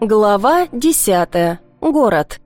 Глава десятая. Город.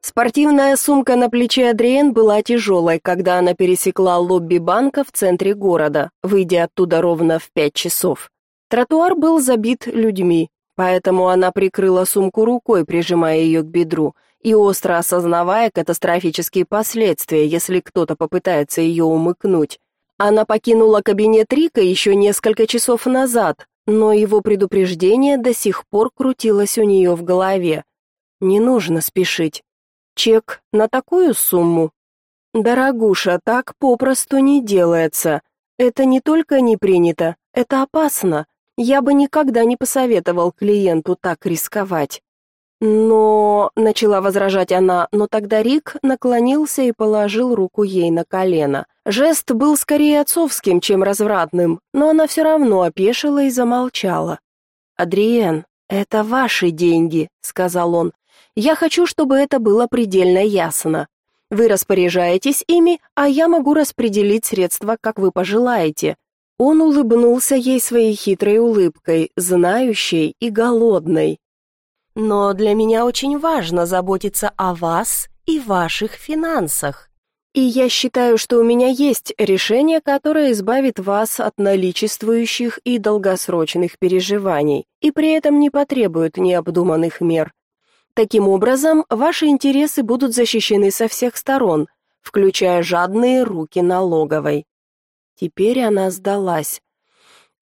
Спортивная сумка на плече Адриен была тяжелой, когда она пересекла лобби банка в центре города, выйдя оттуда ровно в пять часов. Тротуар был забит людьми, поэтому она прикрыла сумку рукой, прижимая ее к бедру, и остро осознавая катастрофические последствия, если кто-то попытается ее умыкнуть. Она покинула кабинет Рика еще несколько часов назад, но его предупреждение до сих пор крутилось у нее в голове. Не нужно спешить. Чек на такую сумму? Дорогуша, так попросту не делается. Это не только не принято, это опасно. Я бы никогда не посоветовал клиенту так рисковать. Но, начала возражать она, но тогда Рик наклонился и положил руку ей на колено. Жест был скорее отцовским, чем развратным, но она все равно опешила и замолчала. «Адриен, это ваши деньги», — сказал он. «Я хочу, чтобы это было предельно ясно. Вы распоряжаетесь ими, а я могу распределить средства, как вы пожелаете. Он улыбнулся ей своей хитрой улыбкой, знающей и голодной. Но для меня очень важно заботиться о вас и ваших финансах. И я считаю, что у меня есть решение, которое избавит вас от наличествующих и долгосрочных переживаний, и при этом не потребует необдуманных мер. Таким образом, ваши интересы будут защищены со всех сторон, включая жадные руки налоговой. Теперь она сдалась.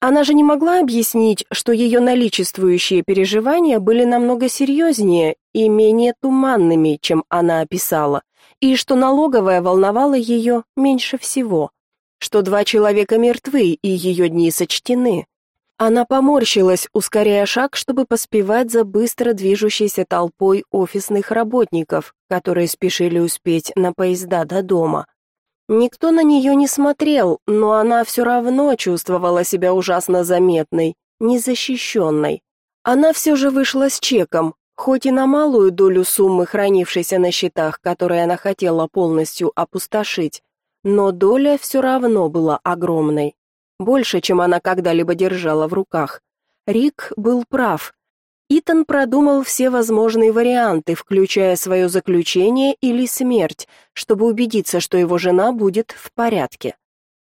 Она же не могла объяснить, что ее наличествующие переживания были намного серьезнее и менее туманными, чем она описала, и что налоговая волновала ее меньше всего, что два человека мертвы и ее дни сочтены. Она поморщилась, ускоряя шаг, чтобы поспевать за быстро движущейся толпой офисных работников, которые спешили успеть на поезда до дома. Никто на нее не смотрел, но она все равно чувствовала себя ужасно заметной, незащищенной. Она все же вышла с чеком, хоть и на малую долю суммы, хранившейся на счетах, которые она хотела полностью опустошить, но доля все равно была огромной, больше, чем она когда-либо держала в руках. Рик был прав. Итан продумал все возможные варианты, включая свое заключение или смерть, чтобы убедиться, что его жена будет в порядке.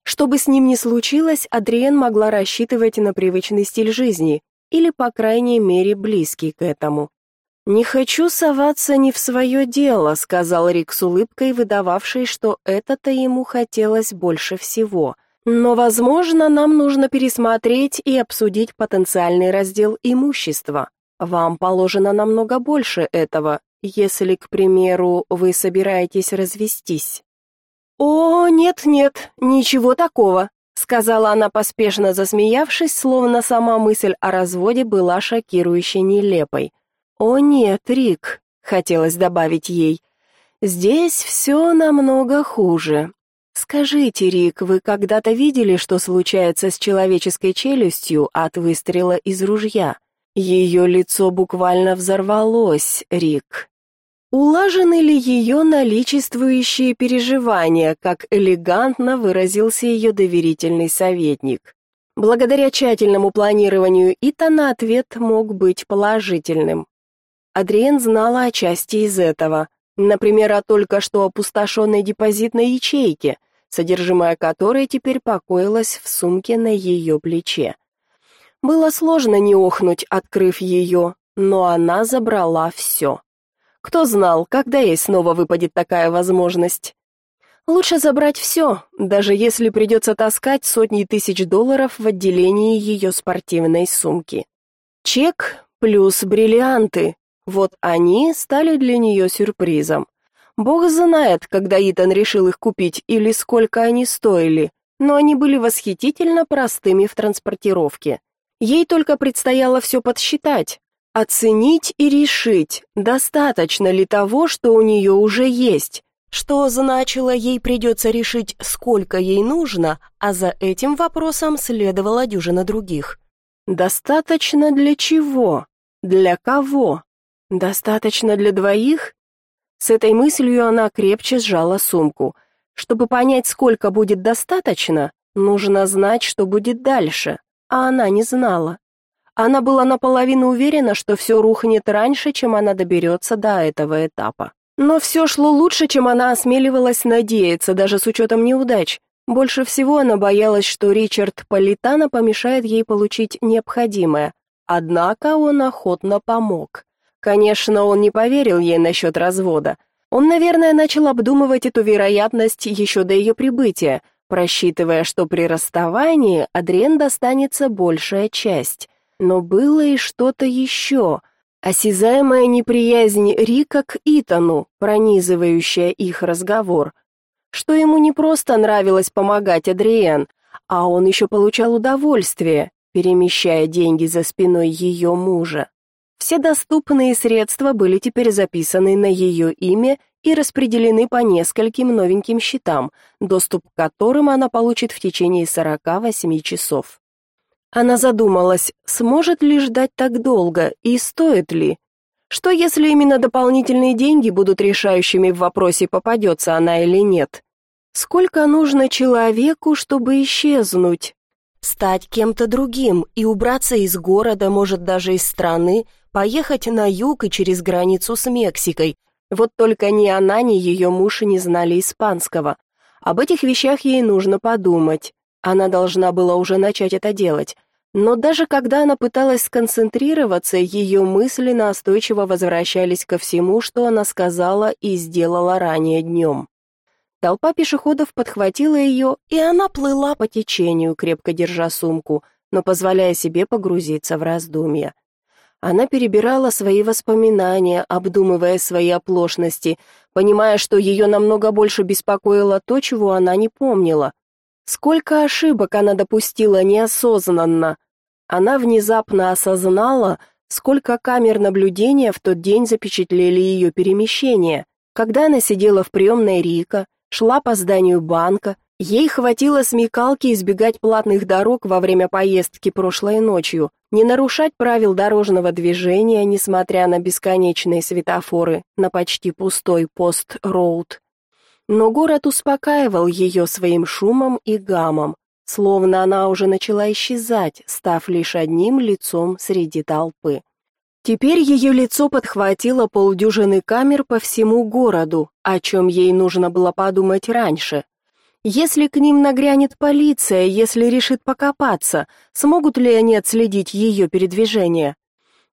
Что бы с ним ни случилось, Адриен могла рассчитывать на привычный стиль жизни, или, по крайней мере, близкий к этому. «Не хочу соваться не в свое дело», — сказал Рик с улыбкой, выдававшей, что это-то ему хотелось больше всего. «Но, возможно, нам нужно пересмотреть и обсудить потенциальный раздел имущества. Вам положено намного больше этого, если, к примеру, вы собираетесь развестись. О, нет-нет, ничего такого, сказала она поспешно засмеявшись, словно сама мысль о разводе была шокирующе нелепой. О нет, Рик, хотелось добавить ей. Здесь все намного хуже. Скажите, Рик, вы когда-то видели, что случается с человеческой челюстью от выстрела из ружья? Ее лицо буквально взорвалось, Рик. Улажены ли ее наличествующие переживания, как элегантно выразился ее доверительный советник? Благодаря тщательному планированию Итана ответ мог быть положительным. Адриен знала о части из этого, например, о только что опустошенной депозитной ячейке, содержимое которой теперь покоилось в сумке на ее плече. Было сложно не охнуть, открыв ее, но она забрала все. Кто знал, когда ей снова выпадет такая возможность? Лучше забрать все, даже если придется таскать сотни тысяч долларов в отделении ее спортивной сумки. Чек плюс бриллианты. Вот они стали для нее сюрпризом. Бог знает, когда Итан решил их купить или сколько они стоили, но они были восхитительно простыми в транспортировке. Ей только предстояло все подсчитать, оценить и решить, достаточно ли того, что у нее уже есть, что значило, ей придется решить, сколько ей нужно, а за этим вопросом следовала дюжина других. Достаточно для чего? Для кого? Достаточно для двоих? С этой мыслью она крепче сжала сумку. Чтобы понять, сколько будет достаточно, нужно знать, что будет дальше а она не знала. Она была наполовину уверена, что все рухнет раньше, чем она доберется до этого этапа. Но все шло лучше, чем она осмеливалась надеяться, даже с учетом неудач. Больше всего она боялась, что Ричард Политано помешает ей получить необходимое. Однако он охотно помог. Конечно, он не поверил ей насчет развода. Он, наверное, начал обдумывать эту вероятность еще до ее прибытия, просчитывая, что при расставании Адриен достанется большая часть. Но было и что-то еще. Осязаемая неприязнь Рика к Итану, пронизывающая их разговор. Что ему не просто нравилось помогать Адриен, а он еще получал удовольствие, перемещая деньги за спиной ее мужа. Все доступные средства были теперь записаны на ее имя и распределены по нескольким новеньким счетам, доступ к которым она получит в течение 48 часов. Она задумалась, сможет ли ждать так долго и стоит ли. Что если именно дополнительные деньги будут решающими в вопросе, попадется она или нет? Сколько нужно человеку, чтобы исчезнуть? Стать кем-то другим и убраться из города, может даже из страны, поехать на юг и через границу с Мексикой. Вот только ни она, ни ее муж не знали испанского. Об этих вещах ей нужно подумать. Она должна была уже начать это делать. Но даже когда она пыталась сконцентрироваться, ее мысли настойчиво возвращались ко всему, что она сказала и сделала ранее днем. Толпа пешеходов подхватила ее, и она плыла по течению, крепко держа сумку, но позволяя себе погрузиться в раздумья. Она перебирала свои воспоминания, обдумывая свои оплошности, понимая, что ее намного больше беспокоило то, чего она не помнила. Сколько ошибок она допустила неосознанно. Она внезапно осознала, сколько камер наблюдения в тот день запечатлели ее перемещение. Когда она сидела в приемной Рика, шла по зданию банка, ей хватило смекалки избегать платных дорог во время поездки прошлой ночью, не нарушать правил дорожного движения, несмотря на бесконечные светофоры на почти пустой пост-роуд. Но город успокаивал ее своим шумом и гамом, словно она уже начала исчезать, став лишь одним лицом среди толпы. Теперь ее лицо подхватило полдюжины камер по всему городу, о чем ей нужно было подумать раньше. Если к ним нагрянет полиция, если решит покопаться, смогут ли они отследить ее передвижение?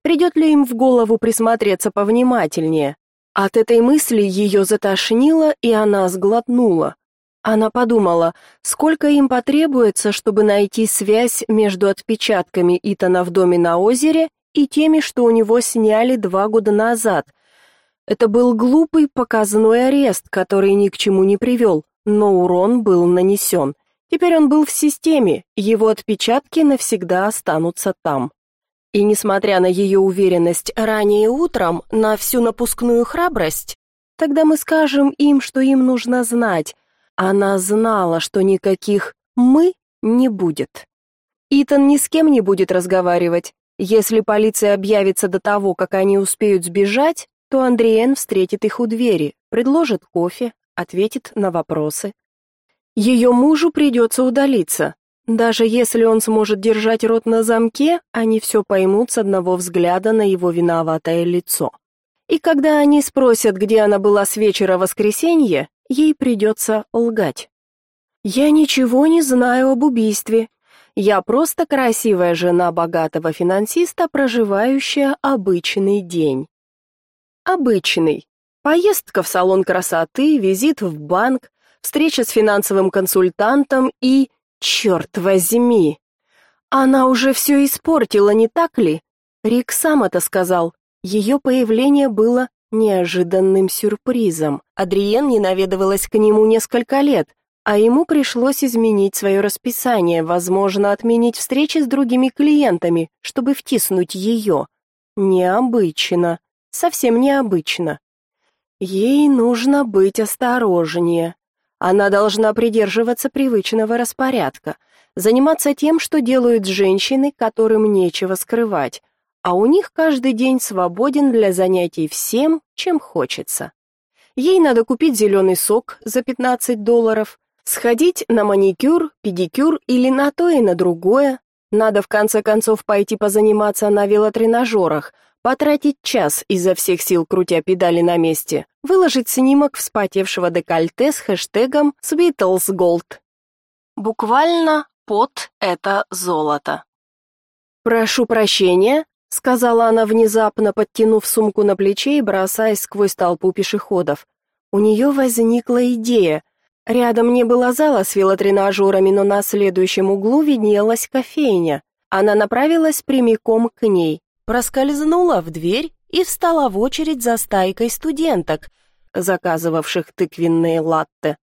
Придет ли им в голову присмотреться повнимательнее? От этой мысли ее затошнило, и она сглотнула. Она подумала, сколько им потребуется, чтобы найти связь между отпечатками Итана в доме на озере и теми, что у него сняли два года назад. Это был глупый показной арест, который ни к чему не привел, но урон был нанесен. Теперь он был в системе, его отпечатки навсегда останутся там. И несмотря на ее уверенность ранее утром, на всю напускную храбрость, тогда мы скажем им, что им нужно знать. Она знала, что никаких «мы» не будет. Итан ни с кем не будет разговаривать. Если полиция объявится до того, как они успеют сбежать, то Андриен встретит их у двери, предложит кофе, ответит на вопросы. Ее мужу придется удалиться, даже если он сможет держать рот на замке, они все поймут с одного взгляда на его виноватое лицо. И когда они спросят, где она была с вечера воскресенья, ей придется лгать. «Я ничего не знаю об убийстве. Я просто красивая жена богатого финансиста, проживающая обычный день». Обычный. Поездка в салон красоты, визит в банк, встреча с финансовым консультантом и Черт возьми! Она уже все испортила, не так ли? Рик сам это сказал. Ее появление было неожиданным сюрпризом. Адриен не наведывалась к нему несколько лет, а ему пришлось изменить свое расписание, возможно, отменить встречи с другими клиентами, чтобы втиснуть ее. Необычно, совсем необычно. Ей нужно быть осторожнее. Она должна придерживаться привычного распорядка, заниматься тем, что делают женщины, которым нечего скрывать, а у них каждый день свободен для занятий всем, чем хочется. Ей надо купить зеленый сок за 15 долларов, сходить на маникюр, педикюр или на то и на другое, Надо в конце концов пойти позаниматься на велотренажерах, потратить час изо всех сил крутя педали на месте, выложить снимок вспотевшего декольте с хэштегом SweetlesGold. Буквально «пот — это золото». «Прошу прощения», — сказала она внезапно, подтянув сумку на плече и бросаясь сквозь толпу пешеходов. У нее возникла идея. Рядом не было зала с велотренажерами, но на следующем углу виднелась кофейня. Она направилась прямиком к ней, проскользнула в дверь и встала в очередь за стайкой студенток, заказывавших тыквенные латте.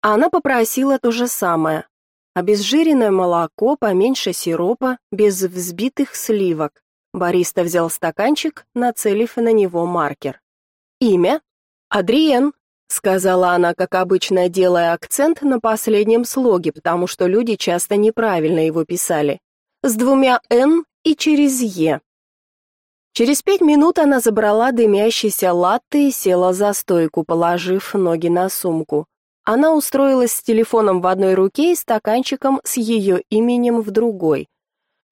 Она попросила то же самое. Обезжиренное молоко, поменьше сиропа, без взбитых сливок. Бариста взял стаканчик, нацелив на него маркер. Имя? Адриен, сказала она, как обычно, делая акцент на последнем слоге, потому что люди часто неправильно его писали. С двумя «н» и через «е». Через пять минут она забрала дымящийся латте и села за стойку, положив ноги на сумку. Она устроилась с телефоном в одной руке и стаканчиком с ее именем в другой.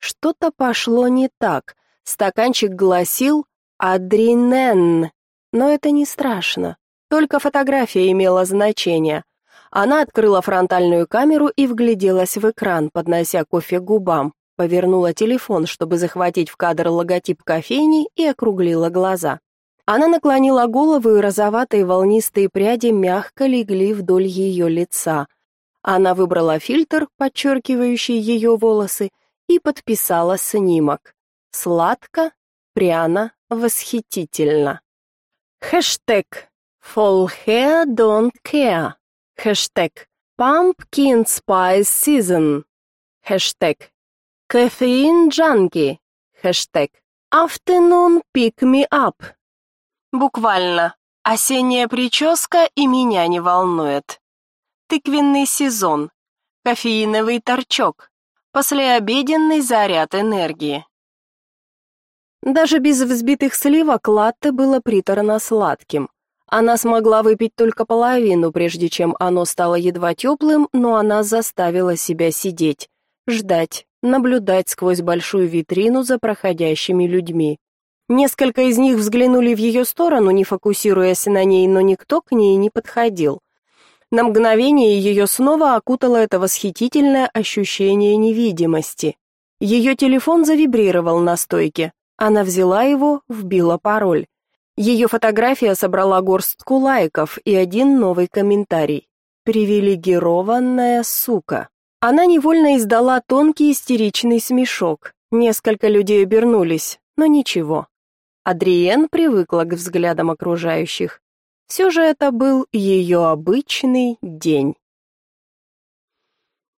Что-то пошло не так. Стаканчик гласил «Адринен», но это не страшно. Только фотография имела значение. Она открыла фронтальную камеру и вгляделась в экран, поднося кофе к губам, повернула телефон, чтобы захватить в кадр логотип кофейни и округлила глаза. Она наклонила голову, и розоватые волнистые пряди мягко легли вдоль ее лица. Она выбрала фильтр, подчеркивающий ее волосы, и подписала снимок. Сладко, пряно, восхитительно. Хэштег «Fall hair don't care». Хэштег «Pumpkin Spice Season». Хэштег «Caffeine Junkie». Хэштег «Afternoon Pick Me Up». Буквально. Осенняя прическа и меня не волнует. Тыквенный сезон. Кофеиновый торчок. Послеобеденный заряд энергии. Даже без взбитых сливок латте было приторно-сладким. Она смогла выпить только половину, прежде чем оно стало едва теплым, но она заставила себя сидеть, ждать, наблюдать сквозь большую витрину за проходящими людьми. Несколько из них взглянули в ее сторону, не фокусируясь на ней, но никто к ней не подходил. На мгновение ее снова окутало это восхитительное ощущение невидимости. Ее телефон завибрировал на стойке. Она взяла его, вбила пароль. Ее фотография собрала горстку лайков и один новый комментарий. «Привилегированная сука». Она невольно издала тонкий истеричный смешок. Несколько людей обернулись, но ничего. Адриен привыкла к взглядам окружающих. Все же это был ее обычный день.